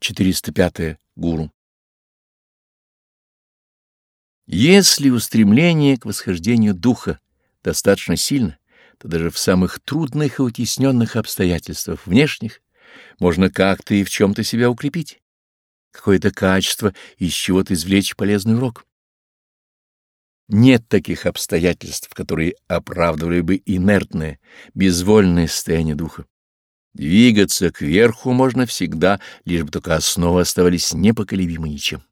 405. Гуру. Если устремление к восхождению духа достаточно сильно, то даже в самых трудных и утесненных обстоятельствах внешних можно как-то и в чем-то себя укрепить, какое-то качество из чего-то извлечь полезный урок. Нет таких обстоятельств, которые оправдывали бы инертное, безвольное состояние духа. Двигаться кверху можно всегда, лишь бы только основы оставались непоколебимы ничем.